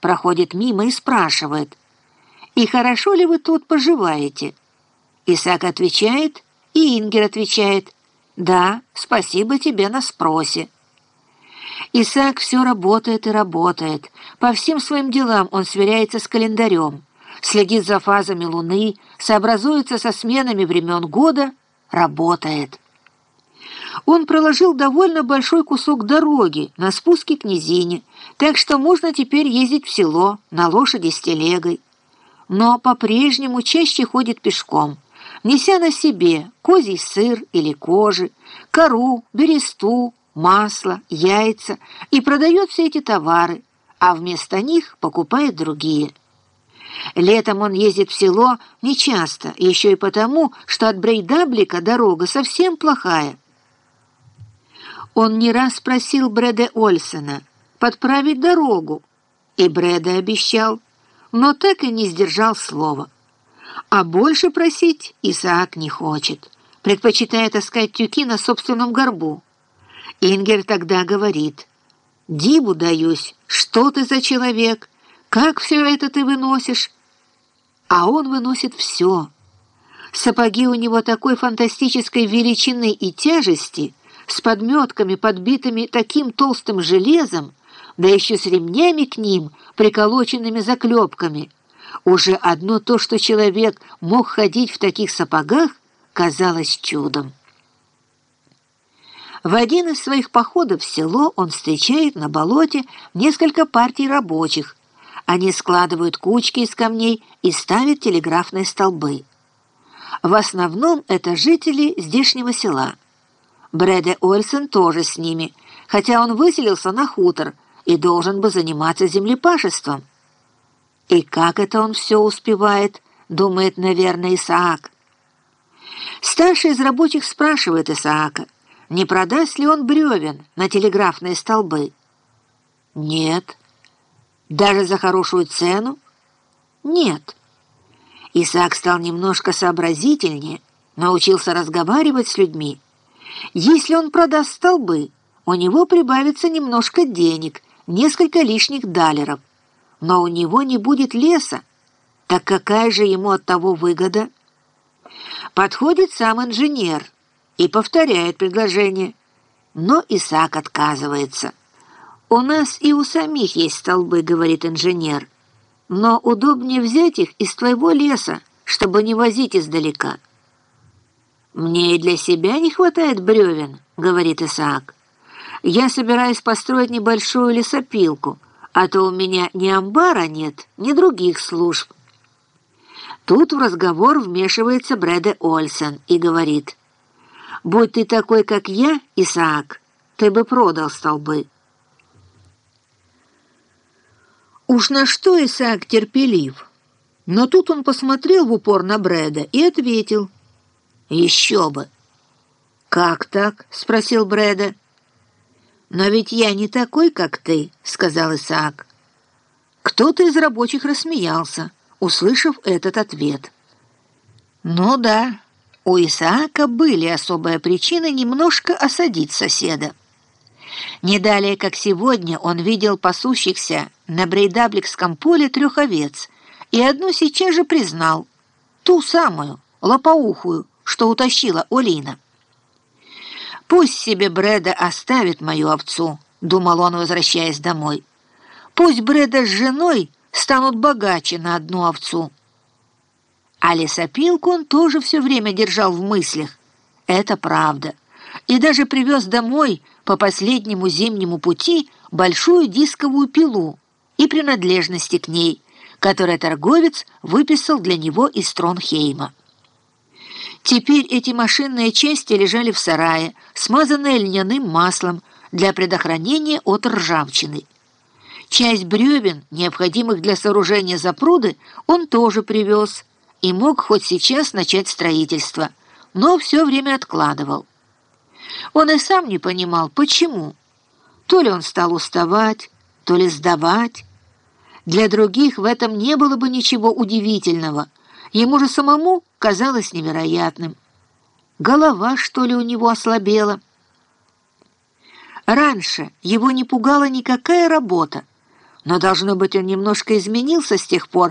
проходит мимо и спрашивает, «И хорошо ли вы тут поживаете?» Исаак отвечает, и Ингер отвечает, «Да, спасибо тебе на спросе». Исаак все работает и работает. По всем своим делам он сверяется с календарем, следит за фазами Луны, сообразуется со сменами времен года, работает. Он проложил довольно большой кусок дороги на спуске к низине, так что можно теперь ездить в село на лошади с телегой. Но по-прежнему чаще ходит пешком, неся на себе козий сыр или кожи, кору, бересту, масло, яйца и продает все эти товары, а вместо них покупает другие. Летом он ездит в село нечасто, еще и потому, что от Брейдаблика дорога совсем плохая. Он не раз просил Брэда Ольсона подправить дорогу, и Брэда обещал, но так и не сдержал слова. А больше просить Исаак не хочет, предпочитая таскать тюки на собственном горбу. Ингер тогда говорит, «Диву даюсь, что ты за человек? Как все это ты выносишь?» А он выносит все. Сапоги у него такой фантастической величины и тяжести, с подметками, подбитыми таким толстым железом, да еще с ремнями к ним, приколоченными заклепками. Уже одно то, что человек мог ходить в таких сапогах, казалось чудом. В один из своих походов в село он встречает на болоте несколько партий рабочих. Они складывают кучки из камней и ставят телеграфные столбы. В основном это жители здешнего села. Брэде Ольсен тоже с ними, хотя он выселился на хутор и должен бы заниматься землепашеством. И как это он все успевает, думает, наверное, Исаак. Старший из рабочих спрашивает Исаака, не продаст ли он бревен на телеграфные столбы. Нет. Даже за хорошую цену? Нет. Исаак стал немножко сообразительнее, научился разговаривать с людьми. Если он продаст столбы, у него прибавится немножко денег, несколько лишних далеров. Но у него не будет леса. Так какая же ему от того выгода? Подходит сам инженер – и повторяет предложение. Но Исаак отказывается. «У нас и у самих есть столбы», — говорит инженер. «Но удобнее взять их из твоего леса, чтобы не возить издалека». «Мне и для себя не хватает бревен», — говорит Исаак. «Я собираюсь построить небольшую лесопилку, а то у меня ни амбара нет, ни других служб». Тут в разговор вмешивается Брэда Ольсен и говорит — Будь ты такой, как я, Исаак, ты бы продал столбы. Уж на что Исаак терпелив. Но тут он посмотрел в упор на Брэда и ответил. «Еще бы!» «Как так?» — спросил Брэда. «Но ведь я не такой, как ты», — сказал Исаак. Кто-то из рабочих рассмеялся, услышав этот ответ. «Ну да, у Исаака были особые причины немножко осадить соседа. Не далее, как сегодня, он видел пасущихся на Брейдабликском поле трех овец и одну сейчас же признал, ту самую, лопоухую, что утащила Олина. «Пусть себе Брэда оставит мою овцу», — думал он, возвращаясь домой. «Пусть Брэда с женой станут богаче на одну овцу». А лесопилку он тоже все время держал в мыслях. Это правда. И даже привез домой по последнему зимнему пути большую дисковую пилу и принадлежности к ней, которые торговец выписал для него из Тронхейма. Теперь эти машинные части лежали в сарае, смазанные льняным маслом для предохранения от ржавчины. Часть бревен, необходимых для сооружения запруды, он тоже привез – и мог хоть сейчас начать строительство, но все время откладывал. Он и сам не понимал, почему. То ли он стал уставать, то ли сдавать. Для других в этом не было бы ничего удивительного. Ему же самому казалось невероятным. Голова, что ли, у него ослабела. Раньше его не пугала никакая работа, но, должно быть, он немножко изменился с тех пор,